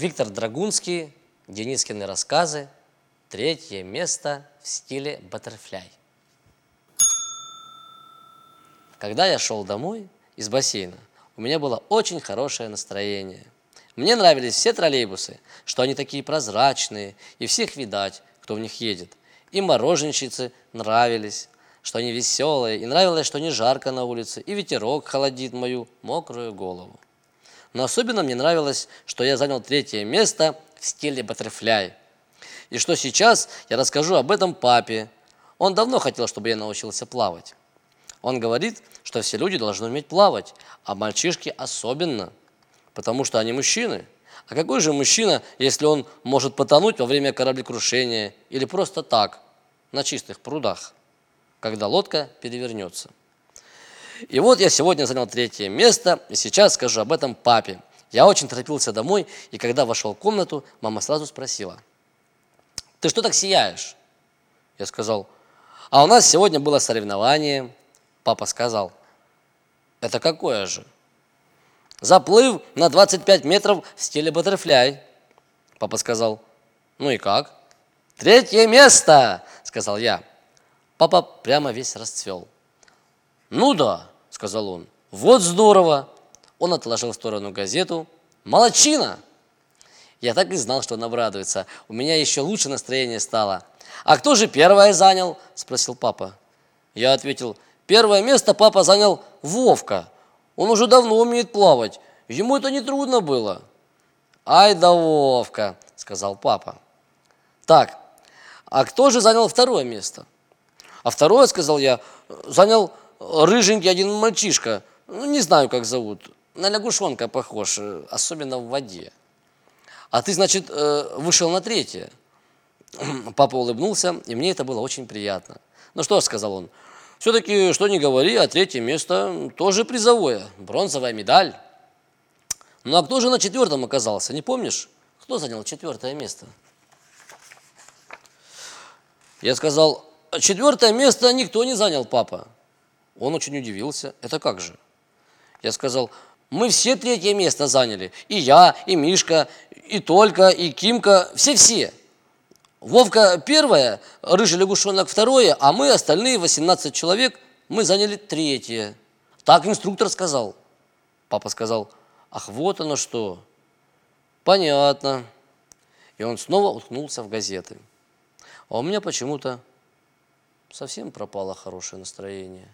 Виктор Драгунский, Денискины рассказы, третье место в стиле баттерфляй. Когда я шел домой из бассейна, у меня было очень хорошее настроение. Мне нравились все троллейбусы, что они такие прозрачные, и всех видать, кто в них едет. И мороженщицы нравились, что они веселые, и нравилось, что не жарко на улице, и ветерок холодит мою мокрую голову. Но особенно мне нравилось, что я занял третье место в стиле баттерфляй. И что сейчас я расскажу об этом папе. Он давно хотел, чтобы я научился плавать. Он говорит, что все люди должны уметь плавать, а мальчишки особенно, потому что они мужчины. А какой же мужчина, если он может потонуть во время кораблекрушения или просто так, на чистых прудах, когда лодка перевернется? И вот я сегодня занял третье место, и сейчас скажу об этом папе. Я очень торопился домой, и когда вошел в комнату, мама сразу спросила, «Ты что так сияешь?» Я сказал, «А у нас сегодня было соревнование». Папа сказал, «Это какое же?» «Заплыв на 25 метров в стиле баттерфляй». Папа сказал, «Ну и как?» «Третье место!» – сказал я. Папа прямо весь расцвел. «Ну да», – сказал он, – «вот здорово». Он отложил в сторону газету. «Молодчина!» Я так и знал, что он обрадуется. У меня еще лучше настроение стало. «А кто же первое занял?» – спросил папа. Я ответил, «Первое место папа занял Вовка. Он уже давно умеет плавать. Ему это не трудно было». «Ай да Вовка!» – сказал папа. «Так, а кто же занял второе место?» А второе, сказал я, занял рыженький один мальчишка, ну, не знаю, как зовут, на лягушонка похож, особенно в воде. А ты, значит, э, вышел на третье. Папа улыбнулся, и мне это было очень приятно. Ну что сказал он, все-таки, что не говори, а третье место тоже призовое, бронзовая медаль. Ну а кто же на четвертом оказался, не помнишь? Кто занял четвертое место? Я сказал, четвертое место никто не занял, папа. Он очень удивился. Это как же? Я сказал, мы все третье место заняли. И я, и Мишка, и Только, и Кимка, все-все. Вовка первое, Рыжий лягушонок второе, а мы, остальные 18 человек, мы заняли третье. Так инструктор сказал. Папа сказал, ах, вот оно что. Понятно. И он снова уткнулся в газеты. А у меня почему-то совсем пропало хорошее настроение.